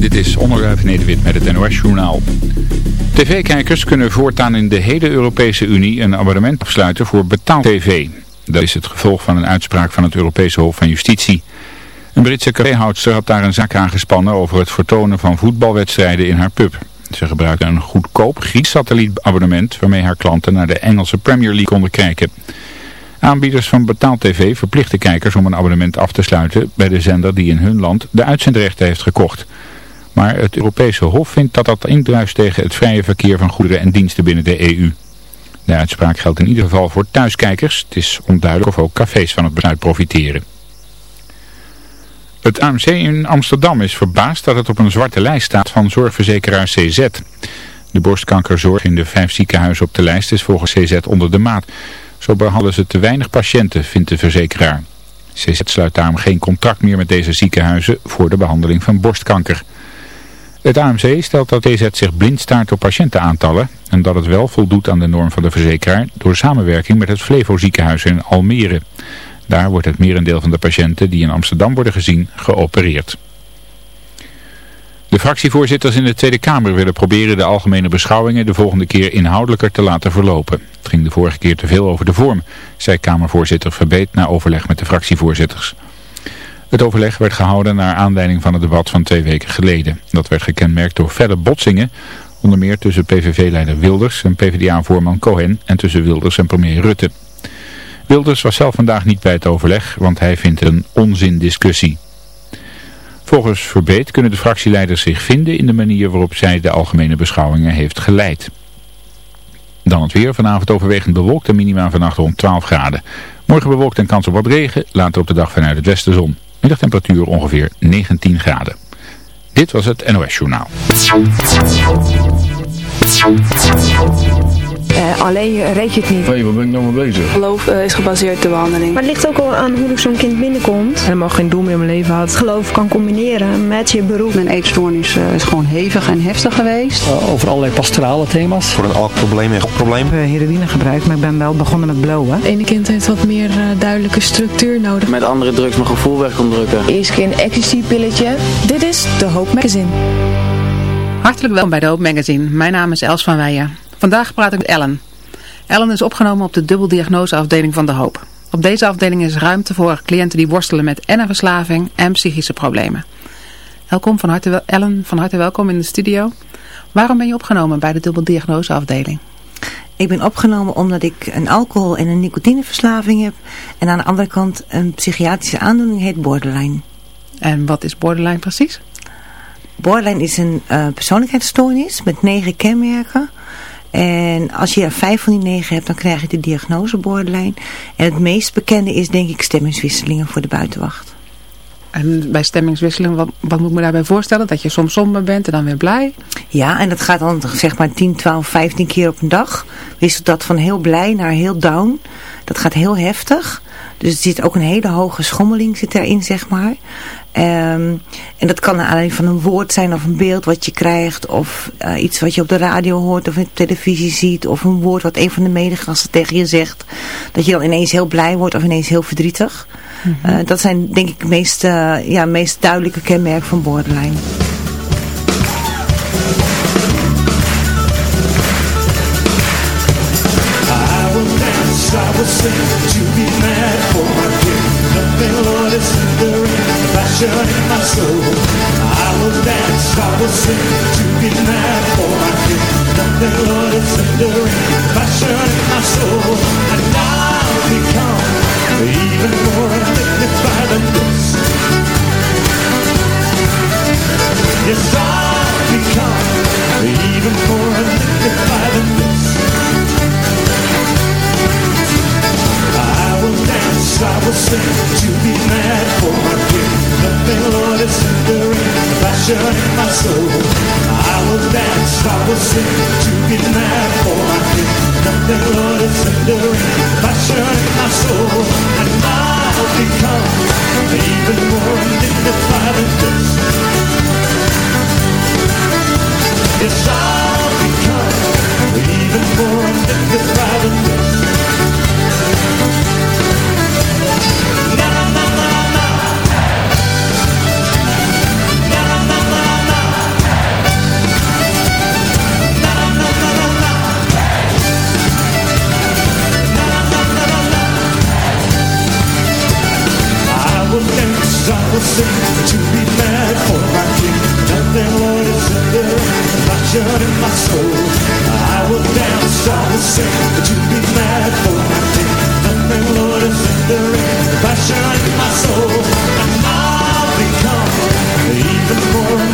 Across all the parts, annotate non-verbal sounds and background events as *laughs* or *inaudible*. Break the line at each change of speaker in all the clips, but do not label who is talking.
Dit is Onderduif Nederwit met het NOS-journaal. TV-kijkers kunnen voortaan in de hele Europese Unie een abonnement afsluiten voor betaal-tv. Dat is het gevolg van een uitspraak van het Europese Hof van Justitie. Een Britse caféhoudster had daar een zaak aangespannen over het vertonen van voetbalwedstrijden in haar pub. Ze gebruikte een goedkoop Grieks abonnement waarmee haar klanten naar de Engelse Premier League konden kijken. Aanbieders van betaal-tv verplichten kijkers om een abonnement af te sluiten bij de zender die in hun land de uitzendrechten heeft gekocht. Maar het Europese Hof vindt dat dat indruist tegen het vrije verkeer van goederen en diensten binnen de EU. De uitspraak geldt in ieder geval voor thuiskijkers. Het is onduidelijk of ook cafés van het besluit profiteren. Het AMC in Amsterdam is verbaasd dat het op een zwarte lijst staat van zorgverzekeraar CZ. De borstkankerzorg in de vijf ziekenhuizen op de lijst is volgens CZ onder de maat. Zo behandelen ze te weinig patiënten, vindt de verzekeraar. CZ sluit daarom geen contract meer met deze ziekenhuizen voor de behandeling van borstkanker. Het AMC stelt dat DZ zich blind staart op patiëntenaantallen en dat het wel voldoet aan de norm van de verzekeraar door samenwerking met het Flevo ziekenhuis in Almere. Daar wordt het merendeel van de patiënten die in Amsterdam worden gezien geopereerd. De fractievoorzitters in de Tweede Kamer willen proberen de algemene beschouwingen de volgende keer inhoudelijker te laten verlopen. Het ging de vorige keer te veel over de vorm, zei Kamervoorzitter Verbeet na overleg met de fractievoorzitters. Het overleg werd gehouden naar aanleiding van het debat van twee weken geleden. Dat werd gekenmerkt door felle botsingen, onder meer tussen PVV-leider Wilders en PvdA-voorman Cohen en tussen Wilders en premier Rutte. Wilders was zelf vandaag niet bij het overleg, want hij vindt een onzindiscussie. Volgens Verbeet kunnen de fractieleiders zich vinden in de manier waarop zij de algemene beschouwingen heeft geleid. Dan het weer. Vanavond overwegend bewolkt en minima vannacht rond 12 graden. Morgen bewolkt en kans op wat regen. Later op de dag vanuit het westen zon. Middagtemperatuur ongeveer 19 graden. Dit was het NOS Journaal.
Uh, alleen reed je het niet.
Hé, waar ben ik nou mee bezig?
Geloof uh, is gebaseerd op de behandeling.
Maar het ligt ook al aan hoe zo'n kind binnenkomt.
Helemaal geen doel meer in mijn leven had.
Geloof kan combineren met je beroep.
Mijn eetstoornis uh, is gewoon hevig en heftig geweest.
over allerlei pastorale thema's.
Voor een alcoholprobleem en probleem.
Ik heb heroïne gebruikt, maar ik ben wel begonnen met blowen.
Het ene kind heeft wat meer duidelijke structuur nodig.
Met andere drugs mijn gevoel weg kon drukken.
Eerst keer een ecstasy-pilletje. Dit is De Hoop Magazine.
Hartelijk welkom bij De Hoop Magazine. Mijn naam is Els van Weijen. Vandaag praat ik met Ellen. Ellen is opgenomen op de dubbeldiagnoseafdeling van De Hoop. Op deze afdeling is ruimte voor cliënten die worstelen met en een verslaving en psychische problemen. Welkom van harte, Ellen, van harte welkom in de studio. Waarom ben je opgenomen bij de dubbeldiagnoseafdeling?
Ik ben opgenomen omdat ik een alcohol- en een nicotineverslaving heb. En aan de andere kant een psychiatrische aandoening heet borderline.
En wat is borderline precies?
Borderline is een uh, persoonlijkheidsstoornis met negen kenmerken. En als je er vijf van die negen hebt, dan krijg je de diagnose borderline. En het meest bekende is denk ik stemmingswisselingen voor de buitenwacht.
En bij stemmingswisseling, wat, wat moet ik me daarbij voorstellen? Dat je soms somber bent en dan weer blij?
Ja, en dat gaat dan zeg maar 10, 12, 15 keer op een dag. Wisselt dat van heel blij naar heel down. Dat gaat heel heftig. Dus er zit ook een hele hoge schommeling zit erin, zeg maar. Um, en dat kan alleen van een woord zijn of een beeld wat je krijgt. Of uh, iets wat je op de radio hoort of op televisie ziet. Of een woord wat een van de medegasten tegen je zegt. Dat je dan ineens heel blij wordt of ineens heel verdrietig. Mm -hmm. uh, dat zijn denk ik de meest, uh, ja, meest duidelijke kenmerken van borderline.
I will sing to be mad for my king. Nothing, Lord, is hindering the passion in my soul. I will dance, I will sing to be mad for my king. Nothing, Lord, is hindering passion in my soul. And I'll become even more dignified than this. Yes, I'll become even more dignified than this. I will dance, I will sing to be mad for my king. Nothing, Lord, is hindering the passion in my soul. I will dance, I will sing to be mad for my king. Nothing, Lord, is hindering the passion in my soul. And I'll become even more dignified than this. Yes, I'll become even more dignified. the thing to be mad for my king. Nothing Lord is under passion in my soul. I will dance, I will sing to be mad for my king. Nothing Lord is the passion in my soul. And I'll become even more.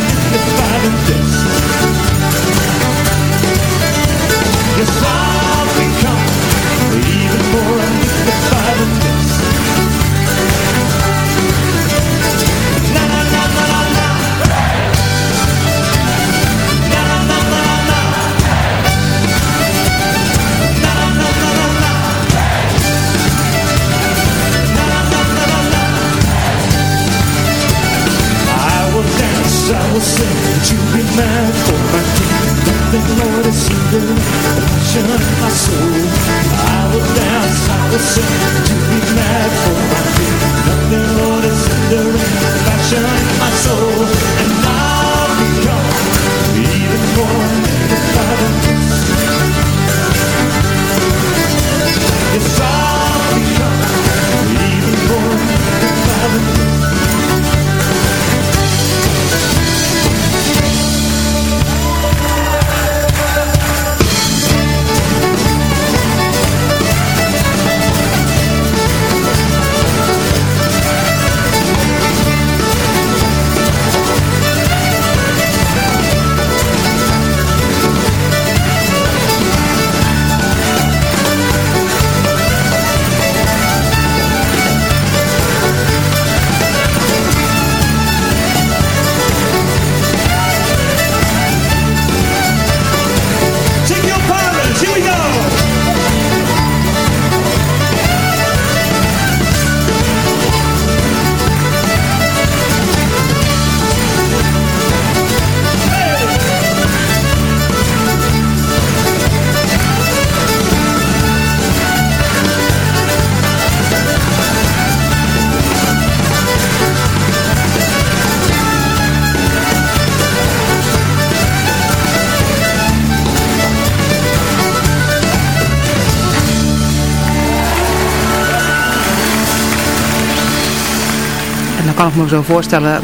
Kan ik me zo voorstellen,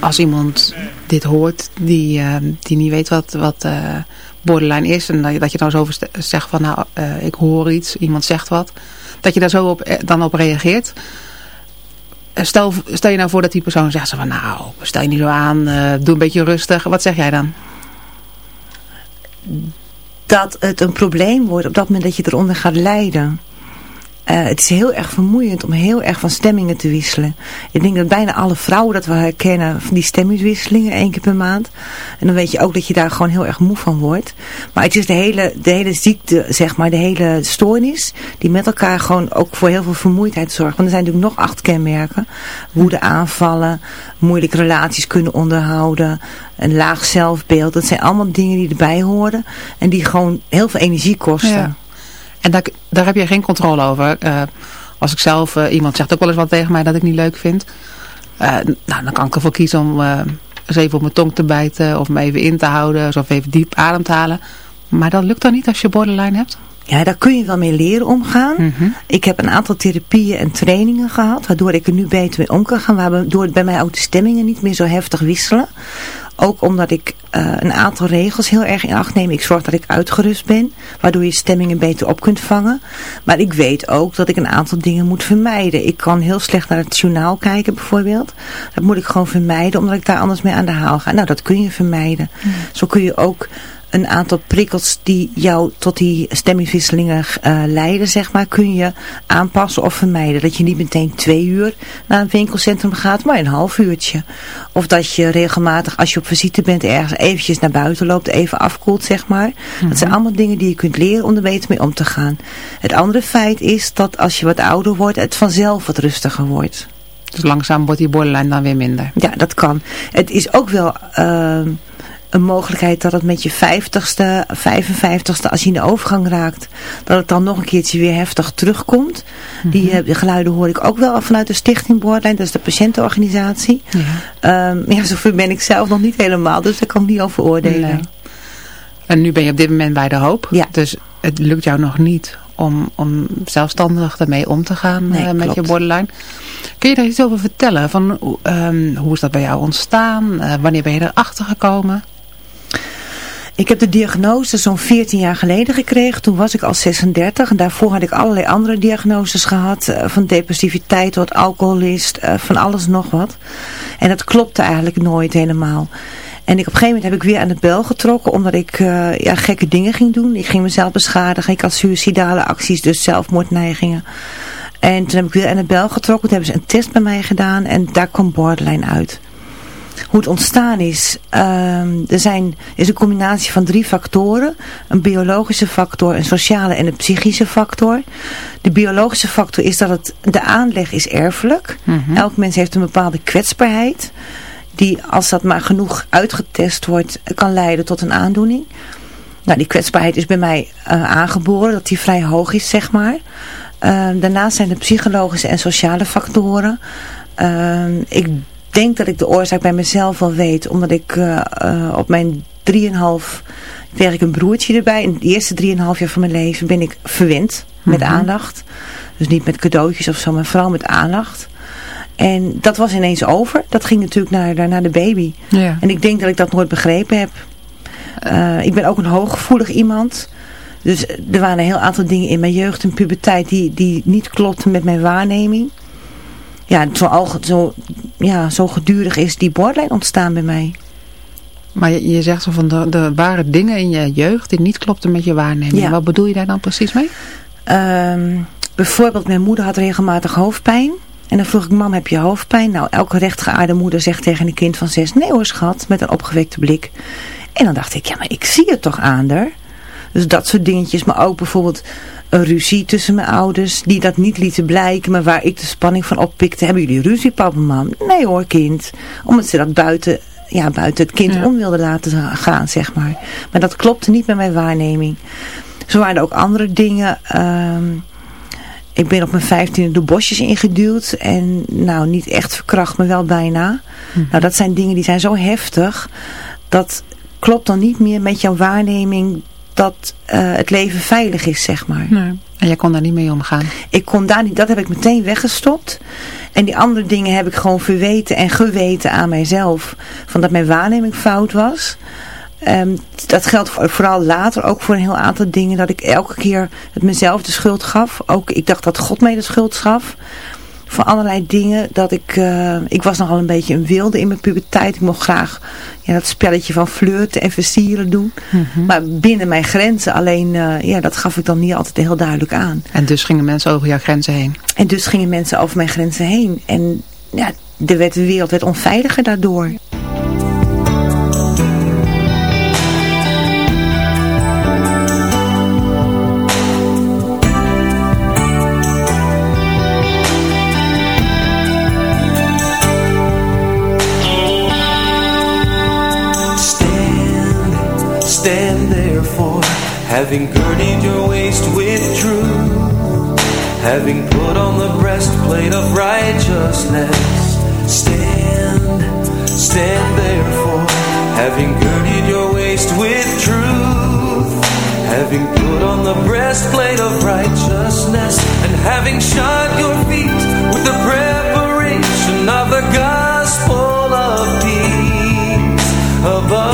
als iemand dit hoort, die, eh, die niet weet wat, wat eh, borderline is. En dat je, dan zo zegt van, nou, eh, ik hoor iets, iemand zegt wat. Dat je daar zo op, dan op reageert. Stel, stel je nou voor dat die persoon zegt van, nou, stel je niet zo aan, doe een beetje rustig. Wat zeg jij dan?
dat het een probleem wordt op dat moment dat je eronder gaat lijden. Eh, het is heel erg vermoeiend om heel erg van stemmingen te wisselen. Ik denk dat bijna alle vrouwen dat wel herkennen van die stemmingswisselingen één keer per maand. En dan weet je ook dat je daar gewoon heel erg moe van wordt. Maar het is de hele, de hele ziekte, zeg maar, de hele stoornis die met elkaar gewoon ook voor heel veel vermoeidheid zorgt. Want er zijn natuurlijk nog acht kenmerken. Woede aanvallen, moeilijke relaties kunnen onderhouden, een laag zelfbeeld. Dat zijn allemaal dingen die erbij horen en die gewoon heel veel energie kosten.
En daar, heb je geen controle over. Eh, als ik zelf, eh, iemand zegt ook wel eens wat tegen mij dat ik niet leuk vind. Eh, nou, dan kan ik ervoor kiezen om eens even op mijn tong te bijten. Of me even in te houden. Of even diep adem te halen. Maar dat lukt dan niet als je borderline hebt?
Ja, daar kun je wel mee leren omgaan.
Mhm.
Ik heb een aantal therapieën en trainingen gehad, waardoor ik er nu beter mee om kan gaan. Waardoor bij mij ook de stemmingen niet meer zo heftig wisselen. Ook omdat ik eh, een aantal regels heel erg in acht neem. Ik zorg dat ik uitgerust ben, waardoor je stemmingen beter op kunt vangen. Maar ik weet ook dat ik een aantal dingen moet vermijden. Ik kan heel slecht naar het journaal kijken bijvoorbeeld. Dat moet ik gewoon vermijden, omdat ik daar anders mee aan de haal ga. Nou, dat kun je vermijden. Zo kun je ook een aantal prikkels die jou tot die stemmingswisselingen eh, leiden, zeg maar, kun je aanpassen of vermijden. Dat je niet meteen twee uur naar een winkelcentrum gaat, maar een half uurtje. Of dat je regelmatig, als je op visite bent, ergens eventjes naar buiten loopt, even afkoelt, zeg maar. Dat zijn allemaal dingen die je kunt leren om er beter mee om te gaan. Het andere feit is dat als je wat ouder wordt, het vanzelf wat rustiger wordt.
Dus langzaam wordt die borderline dan weer minder.
Ja, dat kan. Het is ook wel uh, een mogelijkheid dat het met je 50ste, 55ste, als je in de overgang raakt, dat het dan nog een keertje weer heftig terugkomt. Mm -hmm. Die geluiden hoor ik ook wel vanuit de Stichting Borderline, dat is de patiëntenorganisatie. Ja. Um, ja, zover ben ik zelf nog niet helemaal, dus daar kan ik niet over oordelen. Nee.
En nu ben je op dit moment bij de hoop.
Ja.
Dus het lukt jou nog niet om, om zelfstandig ermee om te gaan
nee,
uh, met
klopt.
je borderline. Kun je daar iets over vertellen? Van, um, hoe is dat bij jou ontstaan? Uh, wanneer ben je erachter gekomen?
Ik heb de diagnose zo'n 14 jaar geleden gekregen. Toen was ik al 36 en daarvoor had ik allerlei andere diagnoses gehad. Uh, van depressiviteit tot alcoholist, uh, van alles nog wat. En dat klopte eigenlijk nooit helemaal. En ik, op een gegeven moment heb ik weer aan de bel getrokken omdat ik uh, ja, gekke dingen ging doen. Ik ging mezelf beschadigen. Ik had suïcidale acties, dus zelfmoordneigingen. En toen heb ik weer aan de bel getrokken. Toen hebben ze een test bij mij gedaan en daar kwam borderline uit. Hoe het ontstaan is, um, er zijn, is een combinatie van drie factoren. Een biologische factor, een sociale en een psychische factor. De biologische factor is dat het, de aanleg is erfelijk. Mm -hmm. Elk mens heeft een bepaalde kwetsbaarheid die als dat maar genoeg uitgetest wordt, kan leiden tot een aandoening. Nou, die kwetsbaarheid is bij mij uh, aangeboren, dat die vrij hoog is, zeg maar. Uh, daarnaast zijn er psychologische en sociale factoren. Uh, ik denk dat ik de oorzaak bij mezelf wel weet, omdat ik op mijn 3,5 kreeg ik een broertje erbij. In de eerste 3,5 jaar van mijn leven ben ik verwend met mhm. aandacht. Dus niet met cadeautjes of zo, maar vooral met aandacht. En dat was ineens over. Dat ging natuurlijk naar, naar de baby. Ja. En ik denk dat ik dat nooit begrepen heb. Uh, ik ben ook een hooggevoelig iemand. Dus er waren een heel aantal dingen in mijn jeugd en puberteit die, die niet klopten met mijn waarneming. Ja, zo, al, zo, ja, zo gedurig is die borderline ontstaan bij mij.
Maar je, je zegt zo van de, de ware dingen in je jeugd die niet klopten met je waarneming. Ja. Wat bedoel je daar dan precies mee?
Um, bijvoorbeeld mijn moeder had regelmatig hoofdpijn. En dan vroeg ik, mam, heb je hoofdpijn? Nou, elke rechtgeaarde moeder zegt tegen een kind van zes, nee hoor schat, met een opgewekte blik. En dan dacht ik, ja, maar ik zie het toch aan haar. Dus dat soort dingetjes, maar ook bijvoorbeeld een ruzie tussen mijn ouders, die dat niet lieten blijken, maar waar ik de spanning van oppikte. Hebben jullie ruzie, papa en mam? Nee hoor, kind. Omdat ze dat buiten, ja, buiten het kind om wilden laten gaan, zeg maar. Maar dat klopte niet met mijn waarneming. Zo waren er ook andere dingen... Uh, ik ben op mijn vijftiende de bosjes ingeduwd. En nou, niet echt verkracht, maar wel bijna. Mhm. Nou, dat zijn dingen die zijn zo heftig. Dat klopt dan niet meer met jouw waarneming dat uh, het leven veilig is, zeg maar.
Nee. En jij kon daar niet mee omgaan?
Ik kon daar niet, dat heb ik meteen weggestopt. En die andere dingen heb ik gewoon verweten en geweten aan mijzelf. Van dat mijn waarneming fout was. Um, dat geldt vooral later ook voor een heel aantal dingen. Dat ik elke keer het mezelf de schuld gaf. Ook ik dacht dat God mij de schuld gaf. Voor allerlei dingen. Dat ik, uh, ik was nogal een beetje een wilde in mijn puberteit. Ik mocht graag ja, dat spelletje van flirten en versieren doen. Mhm. Maar binnen mijn grenzen. Alleen uh, ja, dat gaf ik dan niet altijd heel duidelijk aan.
En dus gingen mensen over jouw grenzen heen?
En dus gingen mensen over mijn grenzen heen. En ja, de, werd, de wereld werd onveiliger daardoor.
Having girded your waist with truth. Having put on the breastplate of righteousness. Stand, stand therefore. Having girded your waist with truth. Having put on the breastplate of righteousness. And having shod your feet with the preparation of the gospel of peace. Above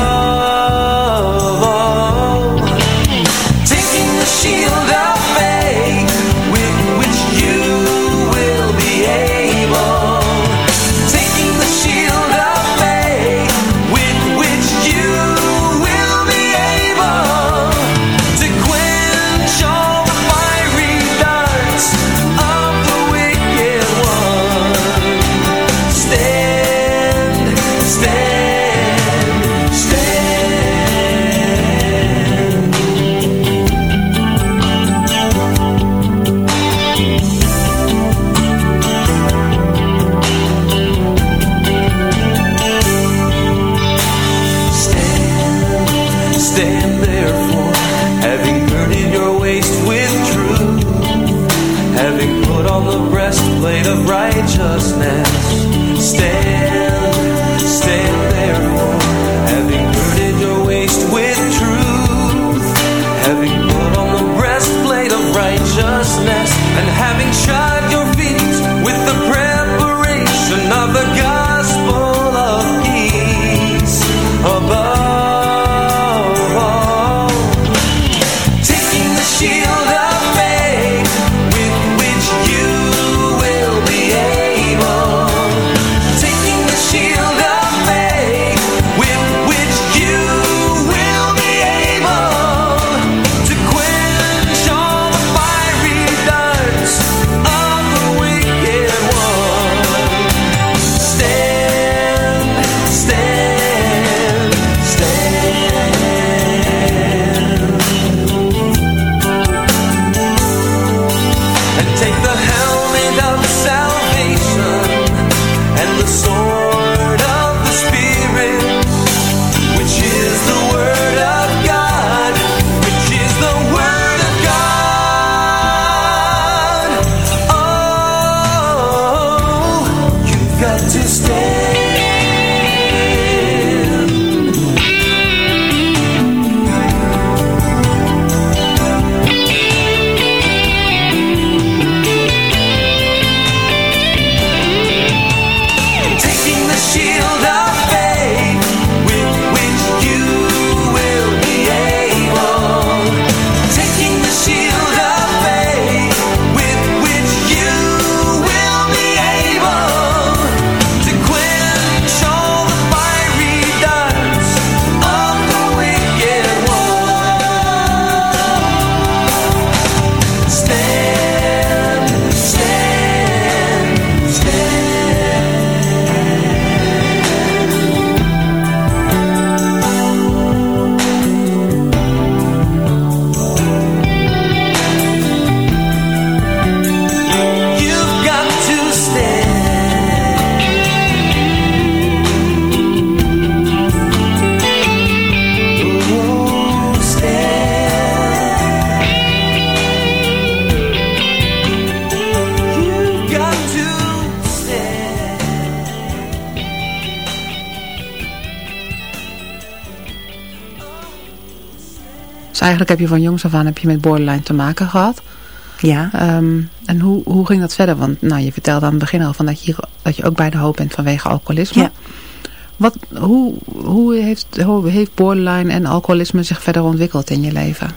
eigenlijk heb je van jongs af aan heb je met borderline te maken gehad.
Ja.
Ehm, en hoe, hoe ging dat verder? Want nou, je vertelde aan het begin al van dat, je, dat je ook bij de hoop bent vanwege alcoholisme.
Ja.
Wat, hoe, hoe, heeft, hoe heeft borderline en alcoholisme zich verder ontwikkeld in je leven?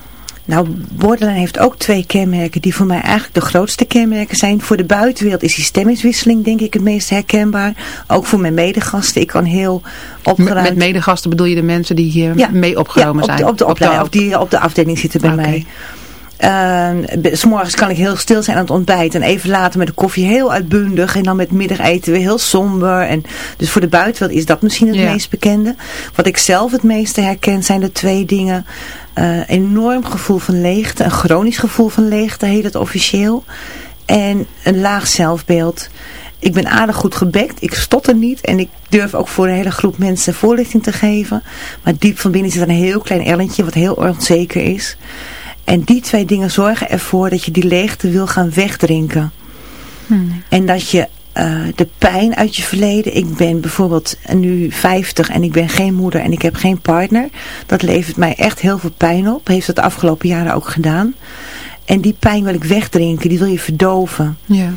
Nou, borderline heeft ook twee kenmerken die voor mij eigenlijk de grootste kenmerken zijn. Voor de buitenwereld is die stemmingswisseling denk ik het meest herkenbaar. Ook voor mijn medegasten. Ik kan heel opgeruimd...
Met medegasten bedoel je de mensen die hier ja. mee opgenomen
ja, op de,
zijn?
Op de, opleiding, die op de afdeling zitten bij
okay.
mij. Uh, s morgens kan ik heel stil zijn aan het ontbijt. En even later met de koffie heel uitbundig. En dan met middageten weer heel somber. En dus voor de buitenwereld is dat misschien het
Ja.
meest bekende. Wat ik zelf het meeste herken zijn de twee dingen. Uh, enorm gevoel van leegte. Een chronisch gevoel van leegte heet het officieel. En een laag zelfbeeld. Ik ben aardig goed gebekt. Ik stotter niet. En ik durf ook voor een hele groep mensen voorlichting te geven. Maar diep van binnen zit een heel klein ellentje wat heel onzeker is. En die twee dingen zorgen ervoor dat je die leegte wil gaan wegdrinken.
Hmm.
En dat je uh, de pijn uit je verleden. Ik ben bijvoorbeeld nu 50 en ik ben geen moeder en ik heb geen partner. Dat levert mij echt heel veel pijn op. Heeft dat de afgelopen jaren ook gedaan. En die pijn wil ik wegdrinken. Die wil je verdoven.
Ja.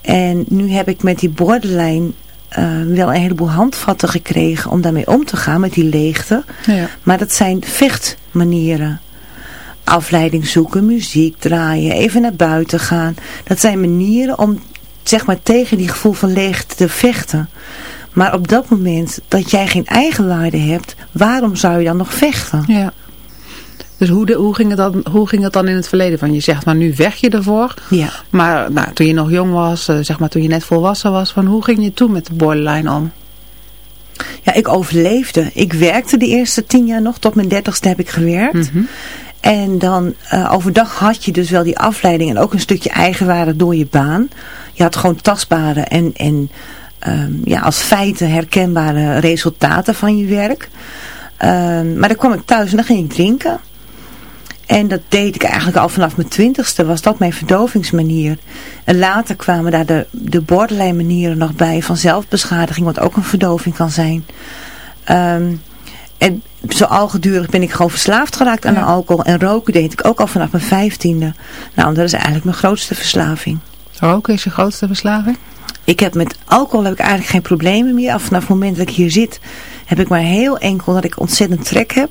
En nu heb ik met die borderline uh, wel een heleboel handvatten gekregen om daarmee om te gaan met die leegte.
Ja.
Maar dat zijn vechtmanieren afleiding zoeken, muziek draaien, even naar buiten gaan. Dat zijn manieren om zeg maar tegen die gevoel van leegte te vechten. Maar op dat moment dat jij geen eigenwaarde hebt, waarom zou je dan nog vechten?
Ja. Dus hoe, de, hoe, ging het dan, hoe ging het dan in het verleden? Van je zegt, maar nu weg je ervoor.
Ja.
Maar nou, toen je nog jong was, uh, zeg maar toen je net volwassen was, van hoe ging je toen met de borderline om?
Ja, ik overleefde. Ik werkte de eerste tien jaar nog, tot mijn dertigste heb ik gewerkt.
Mm -hmm.
En dan uh, overdag had je dus wel die afleiding en ook een stukje eigenwaarde door je baan. Je had gewoon tastbare en, en um, ja, als feiten herkenbare resultaten van je werk. Um, maar dan kwam ik thuis en dan ging ik drinken. En dat deed ik eigenlijk al vanaf mijn twintigste, was dat mijn verdovingsmanier. En later kwamen daar de, de borderline manieren nog bij van zelfbeschadiging, wat ook een verdoving kan zijn. Um, en zo al gedurig ben ik gewoon verslaafd geraakt aan ja. alcohol. En roken deed ik ook al vanaf mijn vijftiende. Nou, dat is eigenlijk mijn grootste verslaving.
Roken is je grootste verslaving?
Ik heb met alcohol heb ik eigenlijk geen problemen meer. Af vanaf het moment dat ik hier zit, heb ik maar heel enkel dat ik ontzettend trek heb.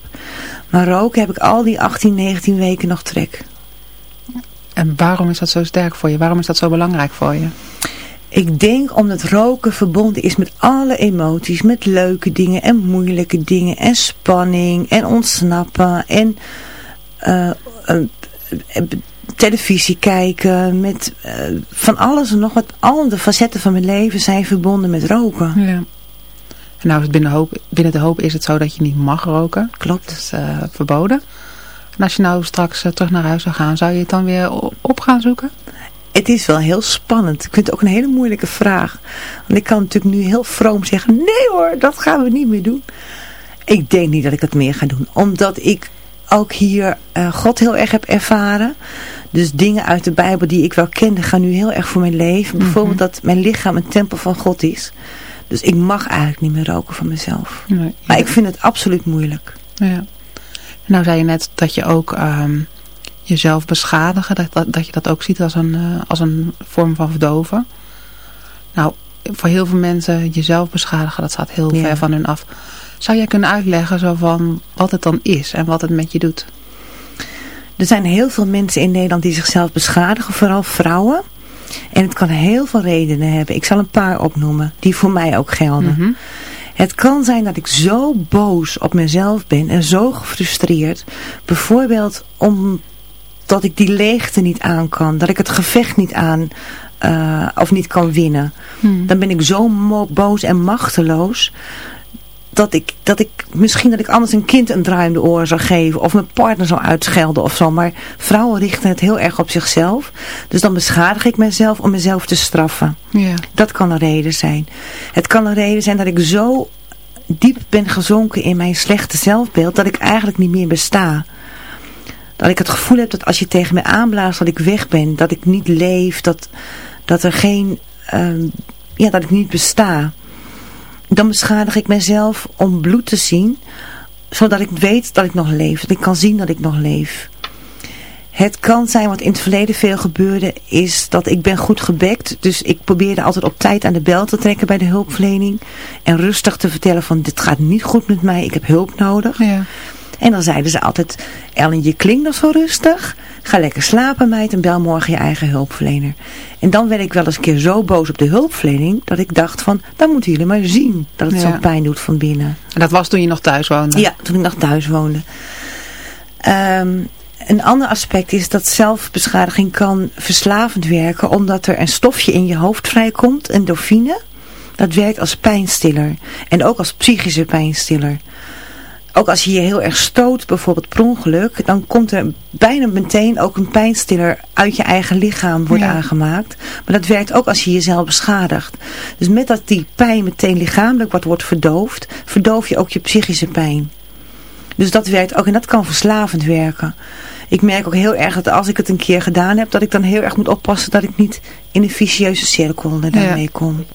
Maar roken heb ik al die 18, 19 weken nog trek.
En waarom is dat zo sterk voor je? Waarom is dat zo belangrijk voor je?
Ik denk omdat roken verbonden is met alle emoties. Met leuke dingen en moeilijke dingen. En spanning en ontsnappen. En uh, uh, televisie kijken. Met uh, van alles en nog wat. Al de facetten van mijn leven zijn verbonden met roken.
Ja. En nou binnen, hoop, binnen de hoop is het zo dat je niet mag roken.
Klopt.
Dat is verboden. En als je nou straks terug naar huis zou gaan, zou je het dan weer op gaan zoeken?
Het is wel heel spannend. Ik vind het ook een hele moeilijke vraag. Want ik kan natuurlijk nu heel vroom zeggen, nee hoor, dat gaan we niet meer doen. Ik denk niet dat ik het meer ga doen. Omdat ik ook hier uh, God heel erg heb ervaren. Dus dingen uit de Bijbel die ik wel kende gaan nu heel erg voor mijn leven.
Mhm.
Bijvoorbeeld dat mijn lichaam een tempel van God is. Dus ik mag eigenlijk niet meer roken van mezelf.
Nee,
maar ik vind het absoluut moeilijk.
Ja. Nou zei je net dat je ook... Um jezelf beschadigen, dat, dat, dat je dat ook ziet als een, uh, als een vorm van verdoven. Nou, voor heel veel mensen jezelf beschadigen, dat staat heel
ja.
ver van hun af. Zou jij kunnen uitleggen zo van wat het dan is en wat het met je doet?
Er zijn heel veel mensen in Nederland die zichzelf beschadigen, vooral vrouwen. En het kan heel veel redenen hebben. Ik zal een paar opnoemen, die voor mij ook gelden.
Mm -hmm.
Het kan zijn dat ik zo boos op mezelf ben en zo gefrustreerd. Bijvoorbeeld om dat ik die leegte niet aan kan. Dat ik het gevecht niet aan uh, of niet kan winnen.
Hmm.
Dan ben ik zo boos en machteloos. Dat ik, dat ik misschien dat ik anders een kind een draai om de oren zou geven. Of mijn partner zou uitschelden of zo. Maar vrouwen richten het heel erg op zichzelf. Dus dan beschadig ik mezelf om mezelf te straffen.
Yeah.
Dat kan een reden zijn. Het kan een reden zijn dat ik zo diep ben gezonken in mijn slechte zelfbeeld. Dat ik eigenlijk niet meer besta. Dat ik het gevoel heb dat als je tegen me aanblaast dat ik weg ben. Dat ik niet leef. Dat, dat er geen... Um, ja, dat ik niet besta. Dan beschadig ik mezelf om bloed te zien. zodat ik weet dat ik nog leef. Dat ik kan zien dat ik nog leef. Het kan zijn, wat in het verleden veel gebeurde, is dat ik ben goed gebekt. Dus ik probeerde altijd op tijd aan de bel te trekken bij de hulpverlening. En rustig te vertellen van, dit gaat niet goed met mij, ik heb hulp nodig.
Ja.
En dan zeiden ze altijd, Ellen, je klinkt nog zo rustig. Ga lekker slapen meid en bel morgen je eigen hulpverlener. En dan werd ik wel eens een keer zo boos op de hulpverlening, dat ik dacht van, dan moeten jullie maar zien dat het
Ja.
zo pijn doet van binnen.
En dat was toen je nog thuis woonde?
Ja, toen ik nog thuis woonde. Ehm, een ander aspect is dat zelfbeschadiging kan verslavend werken omdat er een stofje in je hoofd vrijkomt, endorfine. Dat werkt als pijnstiller en ook als psychische pijnstiller. Ook als je je heel erg stoot, bijvoorbeeld per ongeluk, dan komt er bijna meteen ook een pijnstiller uit je eigen lichaam wordt
Ja.
aangemaakt. Maar dat werkt ook als je jezelf beschadigt. Dus met dat die pijn meteen lichamelijk wat wordt verdoofd, verdoof je ook je psychische pijn. Dus dat werkt ook en dat kan verslavend werken. Ik merk ook heel erg dat als ik het een keer gedaan heb, dat ik dan heel erg moet oppassen dat ik niet in een vicieuze cirkel daarmee kom.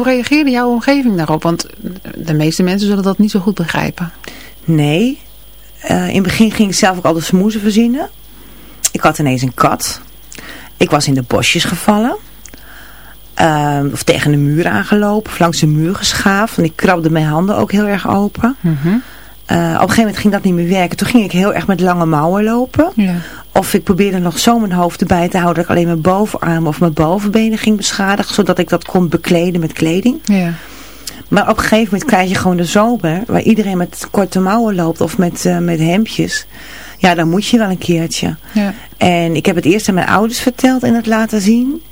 Hoe reageerde jouw omgeving daarop? Want de meeste mensen zullen dat niet zo goed begrijpen.
Nee. Eh, in het begin ging ik zelf ook al de smoezen verzinnen. Ik had ineens een kat. Ik was in de bosjes gevallen. Eh, of tegen een muur aangelopen. Of langs een muur geschaafd. En ik krabde mijn handen ook heel erg open. Eh, op een gegeven moment ging dat niet meer werken. Toen ging ik heel erg met lange mouwen lopen.
Ja.
Of ik probeerde nog zo mijn hoofd erbij te houden dat ik alleen mijn bovenarmen of mijn bovenbenen ging beschadigen. Zodat ik dat kon bekleden met kleding.
Ja.
Maar op een gegeven moment krijg je gewoon de zomer, waar iedereen met korte mouwen loopt of met, eh, met hemdjes. Ja, dan moet je wel een keertje.
Ja.
En ik heb het eerst aan mijn ouders verteld en het laten zien.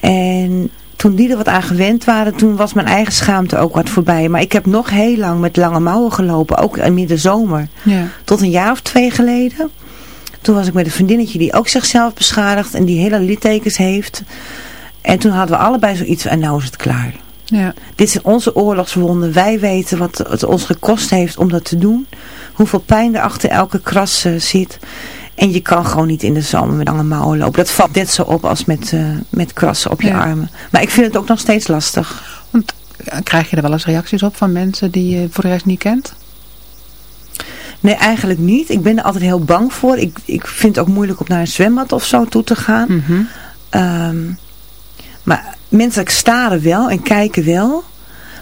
En toen die er wat aan gewend waren, toen was mijn eigen schaamte ook wat voorbij. Maar ik heb nog heel lang met lange mouwen gelopen, ook in de zomer.
Ja.
Tot een jaar of twee geleden. Toen was ik met een vriendinnetje die ook zichzelf beschadigt en die hele littekens heeft. En toen hadden we allebei zoiets en nou is het klaar.
Ja.
Dit zijn onze oorlogswonden. Wij weten wat het ons gekost heeft om dat te doen. Hoeveel pijn er achter elke kras uh, zit. En je kan gewoon niet in de zomer met lange mouwen lopen. Dat valt net zo op als met, uh, met krassen op je
Ja.
armen. Maar ik vind het ook nog steeds lastig.
Want eh, krijg je er wel eens reacties op van mensen die je voor de rest niet kent?
Nee, eigenlijk niet. Ik ben er altijd heel bang voor. Ik, ik vind het ook moeilijk om naar een zwembad of zo toe te gaan.
Mhm.
Ehm, maar mensen staren wel en kijken wel.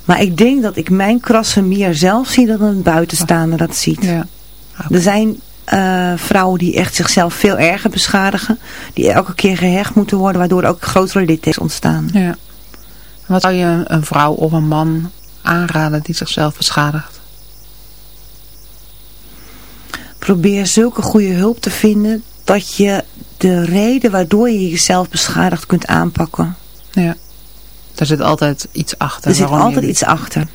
Maar ik denk dat ik mijn krassen meer zelf zie dan een buitenstaander dat ziet.
Ja.
Er zijn eh, vrouwen die echt zichzelf veel erger beschadigen. Die elke keer gehecht moeten worden, waardoor ook grotere littekens ontstaan.
ja. Wat zou je een- vrouw of een man aanraden die zichzelf beschadigt?
Probeer zulke goede hulp te vinden dat je de reden waardoor je jezelf beschadigt kunt aanpakken.
Ja. Er zit altijd iets achter.
Er zit altijd iets achter.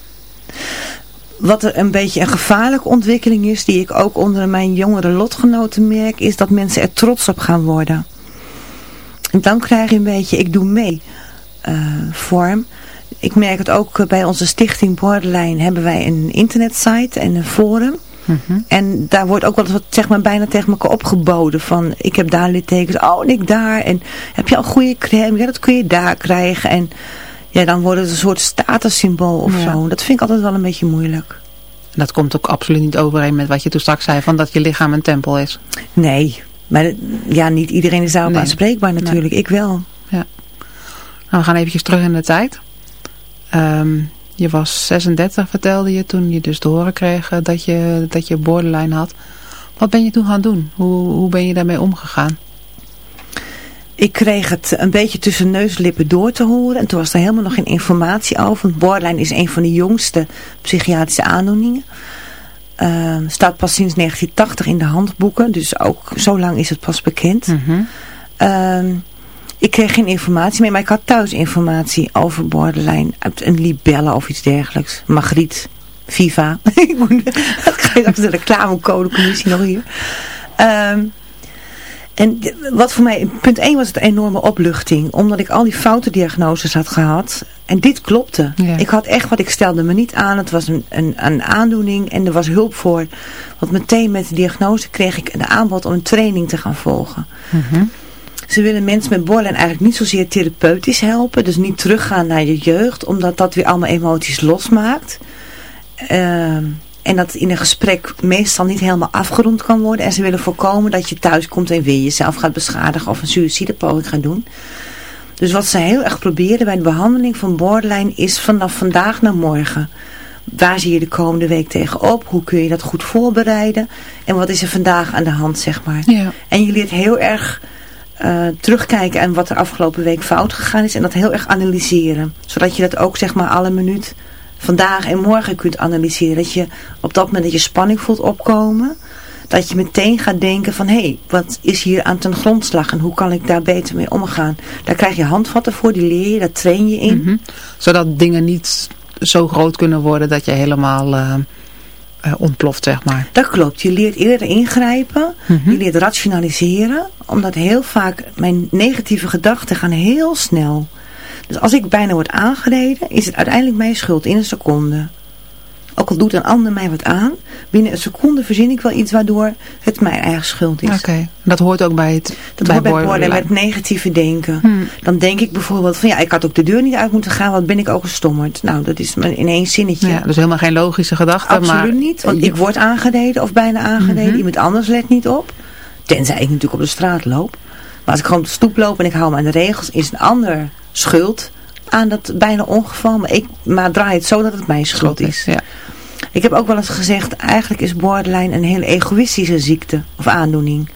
Wat er een beetje een gevaarlijke ontwikkeling is, die ik ook onder mijn jongere lotgenoten merk, is dat mensen er trots op gaan worden. En dan krijg je een beetje, ik doe mee, eh, vorm. Ik merk het ook eh, bij onze stichting Borderline hebben wij een internetsite en een forum.
Mhm.
En daar wordt ook wel wat zeg maar, bijna tegen elkaar opgeboden. Van ik heb daar littekens, oh en ik daar. En heb je al goede crème? Ja, dat kun je daar krijgen. En ja, dan wordt het een soort statussymbool of
Ja.
zo. Dat vind ik altijd wel een beetje moeilijk.
En dat komt ook absoluut niet overeen met wat je toen straks zei, van dat je lichaam een tempel is.
Nee, maar ja, niet iedereen is daarop
Nee.
aanspreekbaar natuurlijk. Ik wel.
Nou, we gaan eventjes terug in de tijd. Ehm, je was 36, vertelde je, toen je dus te horen kreeg eh, dat je, dat je borderline had. Wat ben je toen gaan doen? Hoe, hoe ben je daarmee omgegaan?
Ik kreeg het een beetje tussen neus en lippen door te horen. En toen was er helemaal nog geen informatie over. Want borderline is een van de jongste psychiatrische aandoeningen. Ehm, staat pas sinds 1980 in de handboeken. Dus ook zo lang is het pas bekend.
Mhm.
Ehm, ik kreeg geen informatie mee, maar ik had thuis informatie over borderline. Uit een libelle of iets dergelijks. Margriet, Viva. *laughs* ik moet, *laughs* dat ga je de reclamecodecommissie nog hier. Ehm, en wat voor mij, punt 1 was het een enorme opluchting. Omdat ik al die foute diagnoses had gehad. En dit klopte.
Ja.
Ik had echt wat, ik stelde me niet aan. Het was een, een, een aandoening en er was hulp voor. Want meteen met de diagnose kreeg ik een aanbod om een training te gaan volgen.
Mhm.
Ze willen mensen met borderline eigenlijk niet zozeer therapeutisch helpen. Dus niet teruggaan naar je jeugd. Omdat dat weer allemaal emoties losmaakt. Ehm, en dat in een gesprek meestal niet helemaal afgerond kan worden. En ze willen voorkomen dat je thuis komt en weer jezelf gaat beschadigen. Of een suïcidepoging gaat doen. Dus wat ze heel erg proberen bij de behandeling van borderline is vanaf vandaag naar morgen. Waar zie je de komende week tegenop? Hoe kun je dat goed voorbereiden? En wat is er vandaag aan de hand, zeg maar.
Ja.
En je leert heel erg eh, terugkijken aan wat er afgelopen week fout gegaan is. En dat heel erg analyseren. Zodat je dat ook zeg maar alle minuut vandaag en morgen kunt analyseren. Dat je op dat moment dat je spanning voelt opkomen. Dat je meteen gaat denken van hé, hey, wat is hier aan ten grondslag en hoe kan ik daar beter mee omgaan. Daar krijg je handvatten voor, die leer je, daar train je in.
Mhm. Zodat dingen niet zo groot kunnen worden dat je helemaal eh, eh, ontploft, zeg maar.
Dat klopt. Je leert eerder ingrijpen.
Mhm.
Je leert rationaliseren. Omdat heel vaak mijn negatieve gedachten gaan heel snel. Dus als ik bijna word aangereden, is het uiteindelijk mijn schuld in een seconde. Ook al doet een ander mij wat aan, binnen een seconde verzin ik wel iets waardoor het mijn eigen schuld is.
Oké, dat hoort ook bij het
Dat hoort bij
borderline.
worden met negatieve denken.
Hmm.
Dan denk ik bijvoorbeeld van ja, ik had ook de deur niet uit moeten gaan, wat ben ik ook gestommerd. Nou, dat is in één zinnetje.
Ja, dus helemaal geen logische gedachte.
Absoluut
maar
niet, want ik word aangereden of bijna aangereden.
Mhm.
Iemand anders let niet op. Tenzij ik natuurlijk op de straat loop. Maar als ik gewoon op de stoep loop en ik hou me aan de regels, is een ander schuld aan dat bijna ongeval. Maar ik maar draai het zo dat het mijn schuld is.
Ja.
Ik heb ook wel eens gezegd, eigenlijk is borderline een hele egoïstische ziekte of aandoening.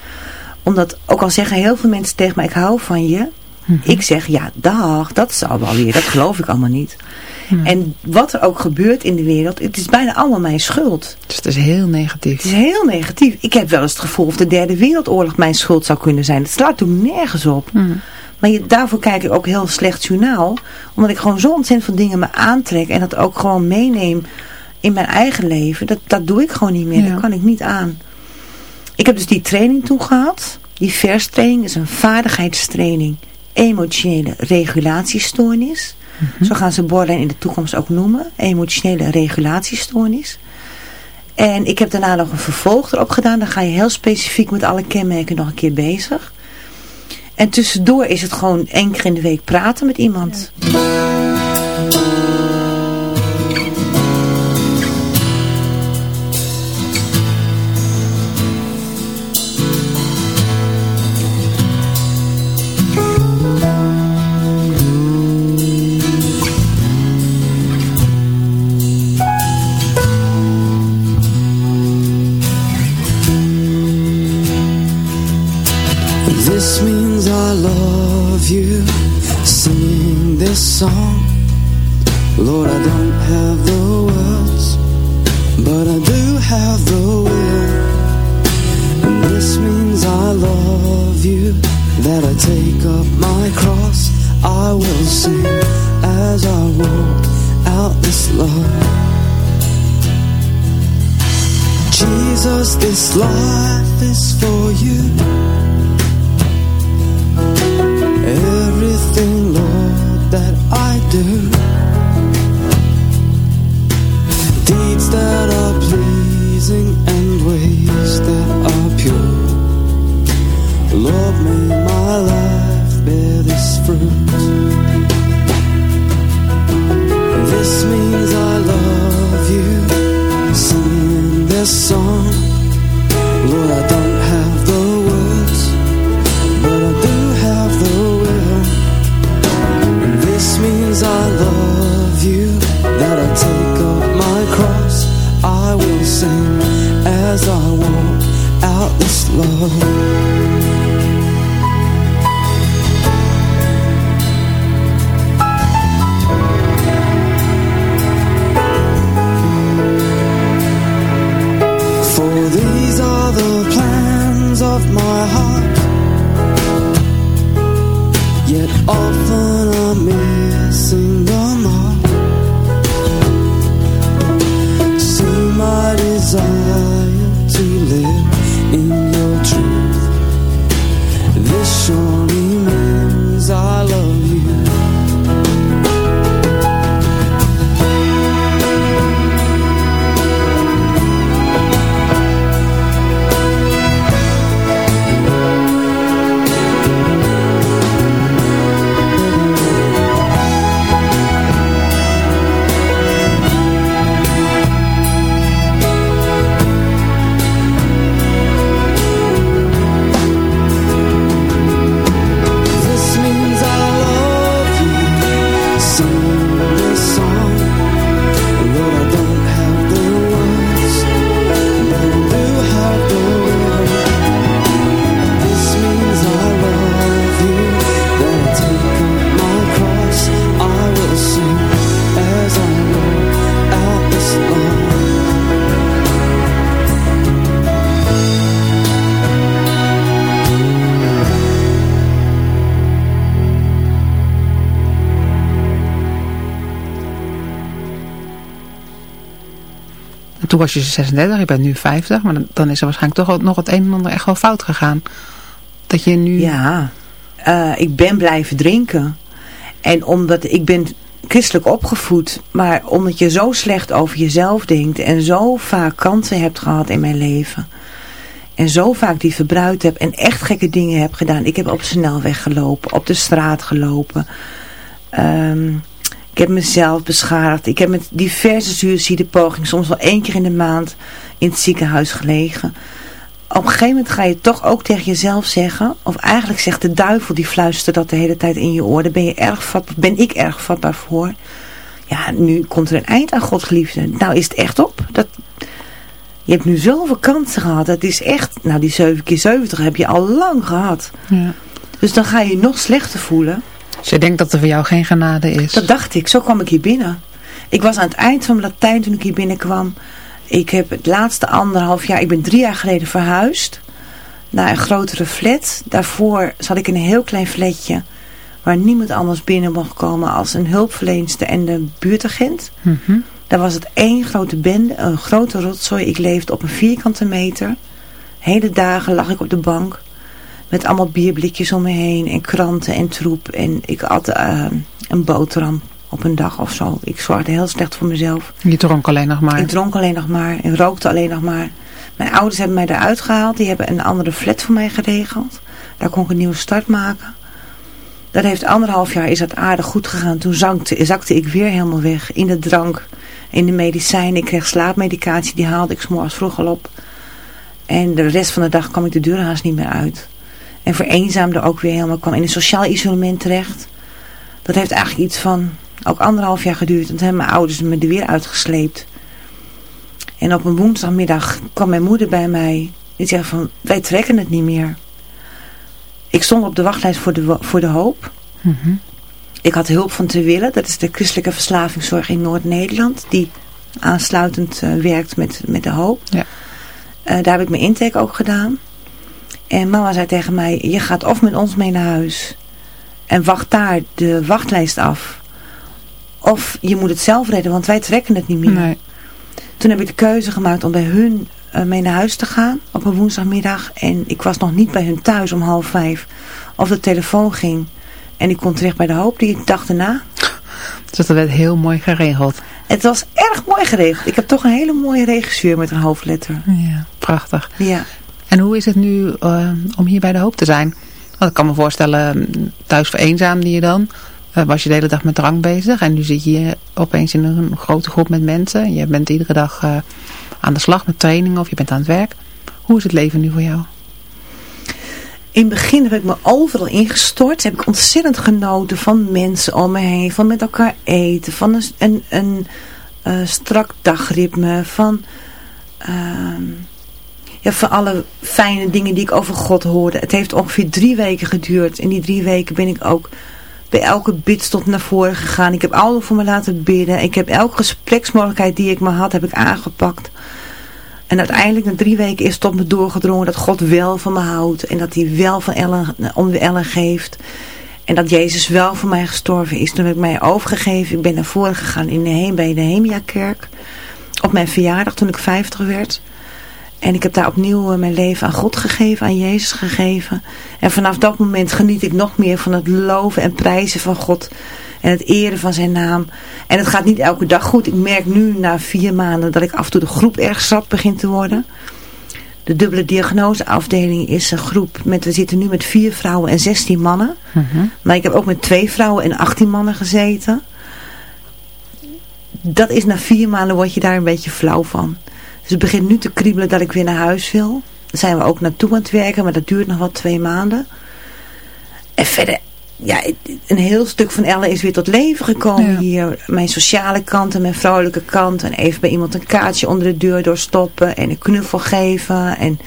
Omdat, ook al zeggen heel veel mensen tegen mij, ik hou van je.
Mhm.
Ik zeg, ja, dag, dat zal wel weer. Dat geloof ik allemaal niet. En wat er ook gebeurt in de wereld, het is bijna allemaal mijn schuld.
Dus het is heel negatief.
Het is heel negatief. Ik heb wel eens het gevoel of de derde wereldoorlog mijn schuld zou kunnen zijn. Het slaat toen nergens op.
Hmm.
Maar je, daarvoor kijk ik ook heel slecht journaal. Omdat ik gewoon zo ontzettend veel dingen me aantrek. En dat ook gewoon meeneem in mijn eigen leven. Dat, dat doe ik gewoon niet meer.
Ja.
Dat kan ik niet aan. Ik heb dus die training toen gehad. Die verstraining is een vaardigheidstraining. Emotionele regulatiestoornis. Zo gaan ze borderline in de toekomst ook noemen. Emotionele regulatiestoornis. En ik heb daarna nog een vervolg erop gedaan. Dan ga je heel specifiek met alle kenmerken nog een keer bezig. En tussendoor is het gewoon één keer in de week praten met iemand.
That I take up my cross. I will sing as I walk out this life. Jesus, this life is for you. Everything, Lord, that I do. Deeds that are pleasing and ways that are pure Lord, may my life bear this fruit. This means I love you. Singing this song. Lord, I don't have the words But I do have the will. This means I love you That I take up my cross. I will sing as I walk out this love often
was je 36, je bent nu 50, maar dan, is er waarschijnlijk toch nog het een en ander echt wel fout gegaan. Dat je nu...
Ja, eh, ik ben blijven drinken. En omdat ik ben christelijk opgevoed, maar omdat je zo slecht over jezelf denkt en zo vaak kansen hebt gehad in mijn leven. En zo vaak die verbruikt heb en echt gekke dingen heb gedaan. Ik heb op snelweg gelopen, op de straat gelopen. Ehm, ik heb mezelf beschadigd. Ik heb met diverse suïcidepogingen, soms wel één keer in de maand, in het ziekenhuis gelegen. Op een gegeven moment ga je toch ook tegen jezelf zeggen, of eigenlijk zegt de duivel die fluistert dat de hele tijd in je oor, daar ben, je erg vat, ben ik erg vatbaar voor. Ja, nu komt er een eind aan Gods liefde. Nou is het echt op. Dat, je hebt nu zoveel kansen gehad. Het is echt, nou die 7 keer 70 heb je al lang gehad.
Ja.
Dus dan ga je je nog slechter voelen.
Dus je denkt dat er voor jou geen genade is.
Dat dacht ik, zo kwam ik hier binnen. Ik was aan het eind van mijn Latijn toen ik hier binnenkwam. Ik heb het laatste anderhalf jaar, ik ben drie jaar geleden verhuisd naar een grotere flat. Daarvoor zat ik in een heel klein flatje waar niemand anders binnen mocht komen als een hulpverlenster en de buurtagent.
Mm
Daar was het één grote bende, een grote rotzooi. Ik leefde op een vierkante meter. Hele dagen lag ik op de bank met allemaal bierblikjes om me heen en kranten en troep. En ik had uh, een boterham op een dag of zo. Ik zorgde heel slecht voor mezelf.
Je dronk alleen nog maar?
Ik dronk alleen nog maar en rookte alleen nog maar. Mijn ouders hebben mij eruit gehaald. Die hebben een andere flat voor mij geregeld. Daar kon ik een nieuwe start maken. Dat heeft anderhalf jaar is dat aardig goed gegaan. Toen zakte, zakte ik weer helemaal weg. In de drank, in de medicijnen. Ik kreeg slaapmedicatie. Die haalde ik s'morgens vroeg al op. En de rest van de dag kwam ik de deur haast niet meer uit. En vereenzaamde ook weer helemaal. Kwam in een sociaal isolement terecht. Dat heeft eigenlijk iets van ook anderhalf jaar geduurd. En toen hebben mijn ouders me er weer uitgesleept. En op een woensdagmiddag kwam mijn moeder bij mij. Die zei van, wij trekken het niet meer. Ik stond op de wachtlijst voor de, voor de hoop.
Mm -hmm.
Ik had hulp van Te Willen. Dat is de christelijke verslavingszorg in Noord-Nederland. Die aansluitend uh, werkt met, met de hoop.
Ja.
Uh, daar heb ik mijn intake ook gedaan. En mama zei tegen mij, je gaat of met ons mee naar huis. En wacht daar de wachtlijst af. Of je moet het zelf redden, want wij trekken het niet meer.
Nee.
Toen heb ik de keuze gemaakt om bij hun uh, mee naar huis te gaan op een woensdagmiddag. En ik was nog niet bij hun thuis om half vijf. Of de telefoon ging. En ik kon terecht bij de hoop die dag erna.
Dus dat werd heel mooi geregeld.
Het was erg mooi geregeld. Ik heb toch een hele mooie regisseur met een hoofdletter.
Ja, prachtig.
Ja.
En hoe is het nu uh, om hier bij de hoop te zijn? Want ik kan me voorstellen, thuis vereenzaamde je dan. Uh, was je de hele dag met drank bezig. En nu zit je opeens in een grote groep met mensen. Je bent iedere dag uh, aan de slag met trainingen of je bent aan het werk. Hoe is het leven nu voor jou?
In het begin heb ik me overal ingestort. Heb ik ontzettend genoten van mensen om me heen. Van met elkaar eten. Van een, een, een strak dagritme. Van, uh, ja, van alle fijne dingen die ik over God hoorde. Het heeft ongeveer drie weken geduurd. In die drie weken ben ik ook bij elke bidstond naar voren gegaan. Ik heb altijd voor me laten bidden. Ik heb elke gespreksmogelijkheid die ik me had, heb ik aangepakt. En uiteindelijk na drie weken is het tot me doorgedrongen dat God wel van me houdt. En dat hij wel van Ellen, om Ellen geeft. En dat Jezus wel voor mij gestorven is. Toen heb ik mij overgegeven. Ik ben naar voren gegaan in de, bij de Nehemia-kerk. Op mijn verjaardag toen ik 50 werd. En ik heb daar opnieuw mijn leven aan God gegeven, aan Jezus gegeven. En vanaf dat moment geniet ik nog meer van het loven en prijzen van God. En het eren van zijn naam. En het gaat niet elke dag goed. Ik merk nu na vier maanden dat ik af en toe de groep erg zat begint te worden. De dubbele diagnoseafdeling is een groep. Met, we zitten nu met vier vrouwen en 16 mannen.
Uh -huh.
Maar ik heb ook met twee vrouwen en 18 mannen gezeten. Dat is na vier maanden word je daar een beetje flauw van. Dus het begint nu te kriebelen dat ik weer naar huis wil. Daar zijn we ook naartoe aan het werken, maar dat duurt nog wel twee maanden. En verder, ja, een heel stuk van Ellen is weer tot leven gekomen
Ja.
hier. Mijn sociale kant en mijn vrouwelijke kant. En even bij iemand een kaartje onder de deur doorstoppen. En een knuffel geven. En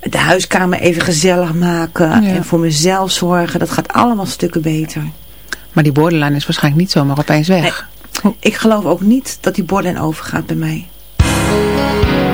de huiskamer even gezellig maken.
Ja.
En voor mezelf zorgen. Dat gaat allemaal stukken beter.
Maar die borderline is waarschijnlijk niet zomaar opeens weg.
Ik geloof ook niet dat die borderline overgaat bij mij.
Música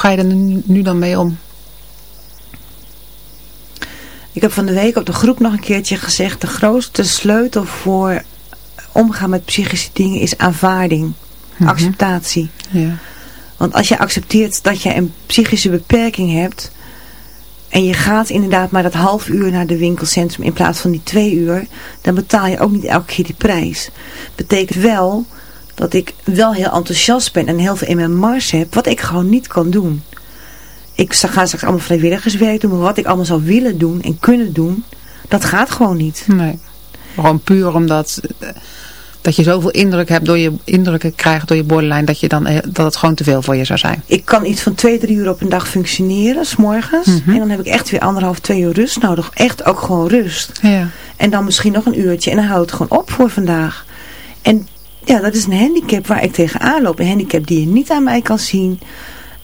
ga je er nu, dan mee om?
Ik heb van de week op de groep nog een keertje gezegd, de grootste sleutel voor omgaan met psychische dingen is aanvaarding,
Mhm.
acceptatie.
Ja.
Want als je accepteert dat je een psychische beperking hebt en je gaat inderdaad maar dat half uur naar de winkelcentrum in plaats van die twee uur, dan betaal je ook niet elke keer die prijs. Betekent wel dat ik wel heel enthousiast ben en heel veel in mijn mars heb, wat ik gewoon niet kan doen. Ik ga straks allemaal vrijwilligerswerk doen, maar wat ik allemaal zou willen doen en kunnen doen, dat gaat gewoon niet.
Nee. Gewoon puur omdat eh, dat je zoveel indruk hebt door je indrukken krijgt door je borderline dat je dan eh, dat het gewoon te veel voor je zou zijn.
Ik kan iets van twee, drie uur op een dag functioneren, s'morgens.
Mhm.
En dan heb ik echt weer anderhalf, twee uur rust nodig. Echt ook gewoon rust.
Ja.
En dan misschien nog een uurtje en dan houdt het gewoon op voor vandaag. En ja, dat is een handicap waar ik tegenaan loop. Een handicap die je niet aan mij kan zien.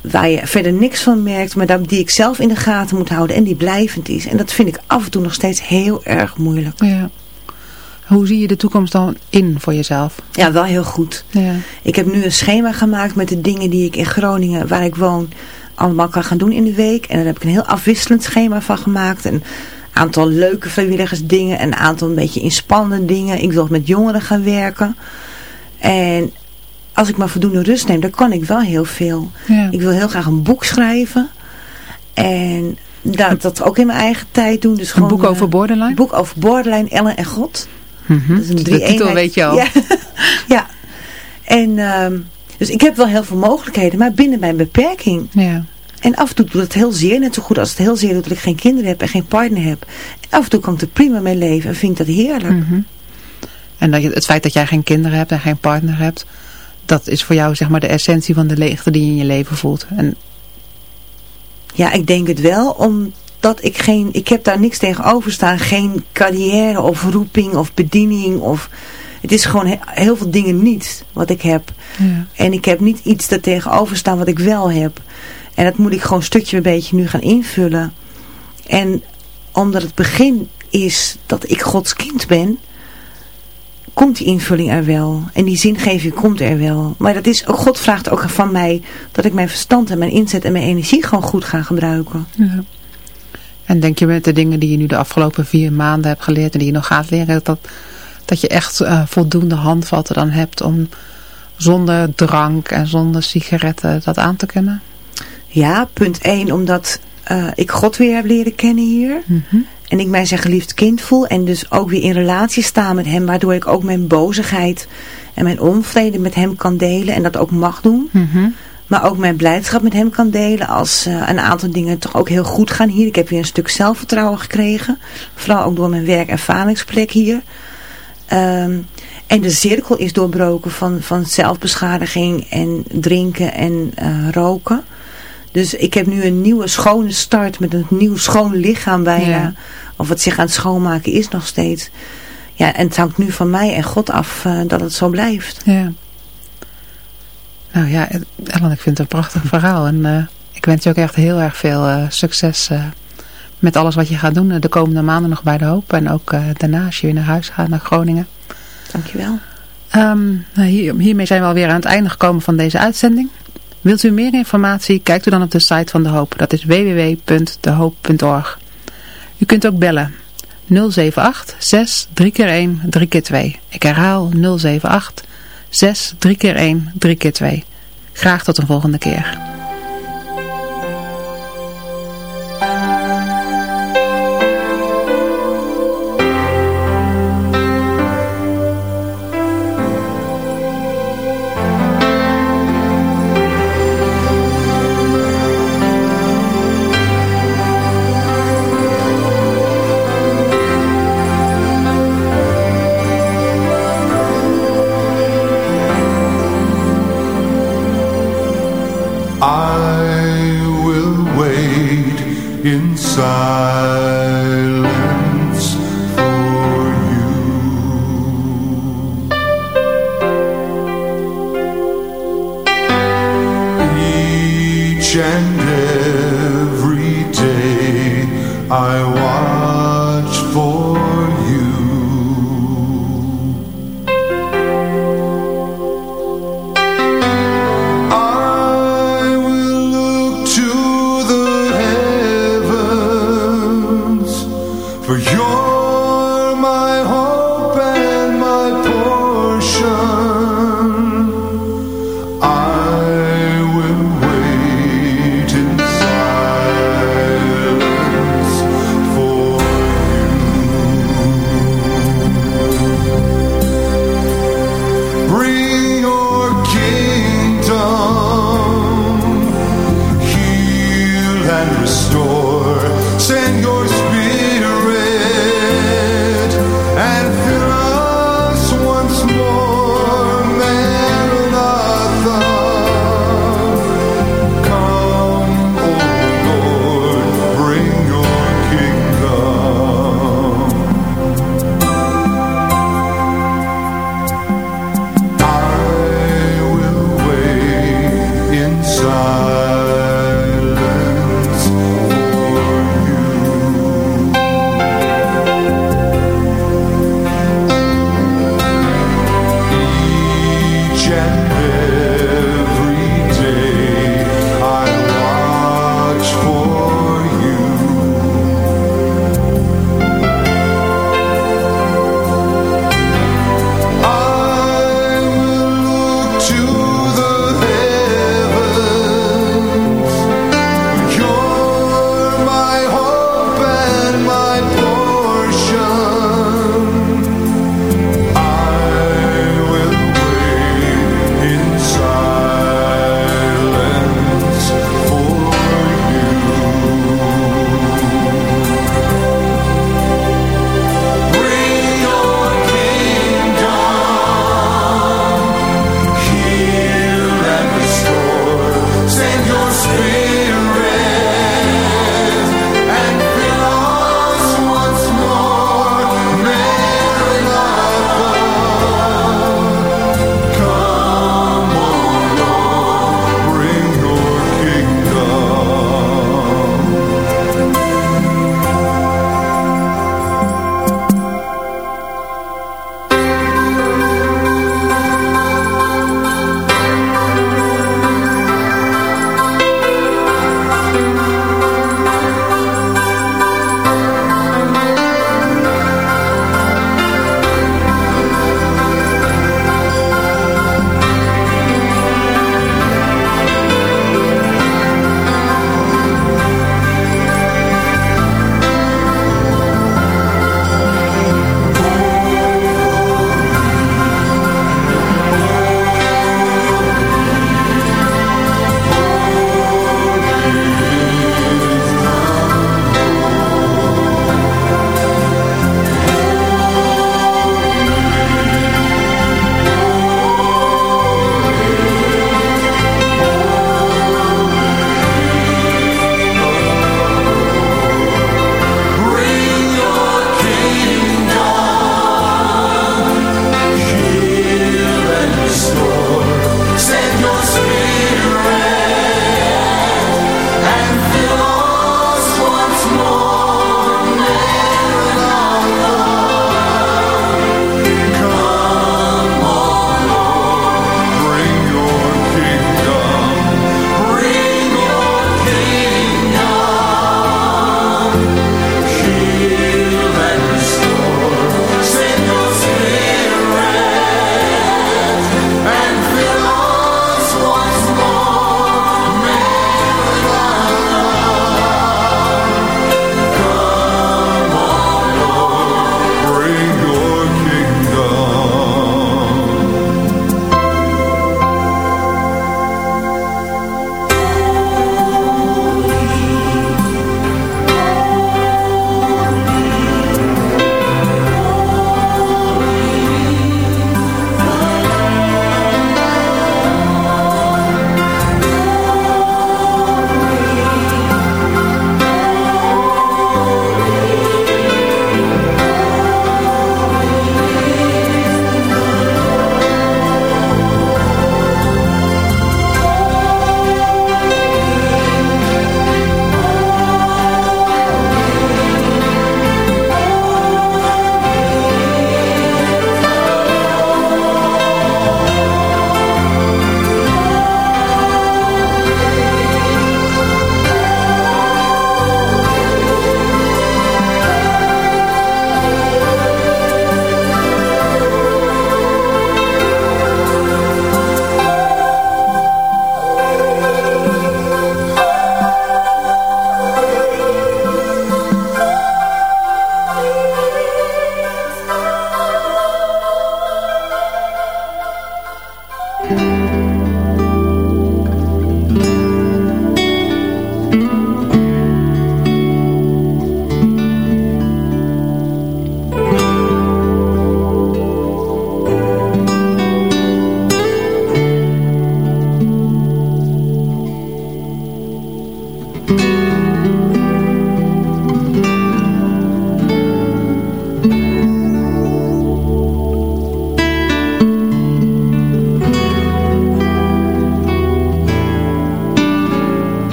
Waar je verder niks van merkt, maar die ik zelf in de gaten moet houden en die blijvend is. En dat vind ik af en toe nog steeds heel erg moeilijk.
Ja. Hoe zie je de toekomst dan in voor jezelf?
Ja, wel heel goed.
Ja.
Ik heb nu een schema gemaakt met de dingen die ik in Groningen, waar ik woon, allemaal kan gaan doen in de week. En daar heb ik een heel afwisselend schema van gemaakt. Een aantal leuke vrijwilligersdingen, een aantal een beetje inspannende dingen. Ik wil met jongeren gaan werken. En als ik maar voldoende rust neem, dan kan ik wel heel veel.
Ja.
Ik wil heel graag een boek schrijven. En dat, dat ook in mijn eigen tijd doen. Dus
Een
gewoon,
boek
eh,
over borderline?
Een boek over borderline, Ellen en God.
Mhm.
Dat is een
de
drie-eenheid.
titel weet je al.
Ja. *laughs* ja. En ehm, dus ik heb wel heel veel mogelijkheden, maar binnen mijn beperking.
Ja.
En af en toe doet het heel zeer, net zo goed als het heel zeer doet dat ik geen kinderen heb en geen partner heb. En af en toe kan ik er prima mee leven en vind ik dat heerlijk.
Mhm. En dat je, het feit dat jij geen kinderen hebt en geen partner hebt, dat is voor jou zeg maar de essentie van de leegte die je in je leven voelt. En
Ja, ik denk het wel, omdat ik geen, ik heb daar niks tegenover staan. Geen carrière of roeping of bediening of... Het is gewoon he- heel veel dingen niet wat ik heb.
ja.
En ik heb niet iets daar tegenover staan wat ik wel heb. En dat moet ik gewoon stukje bij beetje nu gaan invullen. En omdat het begin is dat ik Gods kind ben, komt die invulling er wel. En die zingeving komt er wel. Maar dat is, ook God vraagt ook van mij dat ik mijn verstand en mijn inzet en mijn energie gewoon goed ga gebruiken.
Ja. En denk je met de dingen die je nu de afgelopen vier maanden hebt geleerd en die je nog gaat leren, dat, dat je echt eh, voldoende handvatten dan hebt om zonder drank en zonder sigaretten dat aan te kunnen?
Ja, punt 1, omdat eh, ik God weer heb leren kennen hier. En ik mij zijn geliefd kind voel. En dus ook weer in relatie sta met hem. Waardoor ik ook mijn bozigheid en mijn onvrede met hem kan delen. En dat ook mag doen.
Mhm.
Maar ook mijn blijdschap met hem kan delen. Als eh, een aantal dingen toch ook heel goed gaan hier. Ik heb weer een stuk zelfvertrouwen gekregen. Vooral ook door mijn werk- en ervaringsplek hier. Ehm, en de cirkel is doorbroken van, van zelfbeschadiging en drinken en eh, roken. Dus ik heb nu een nieuwe schone start met een nieuw schoon lichaam bijna.
Ja.
Of wat zich aan het schoonmaken is nog steeds. Ja, en het hangt nu van mij en God af eh, dat het zo blijft.
Ja. Nou ja, Ellen, ik vind het een prachtig verhaal. En eh, ik wens je ook echt heel erg veel eh, succes eh, met alles wat je gaat doen. eh, de komende maanden nog bij de hoop. En ook eh, daarna als je weer naar huis gaat, naar Groningen.
Dankjewel.
Nou, hier, hiermee zijn we alweer aan het einde gekomen van deze uitzending. Wilt u meer informatie? Kijkt u dan op de site van De Hoop. Dat is www.dehoop.org. U kunt ook bellen. 078 6 3 keer 1 3 keer 2. Ik herhaal 078 6 3 keer 1 3 keer 2. Graag tot een volgende keer.